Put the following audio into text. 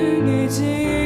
与你记忆。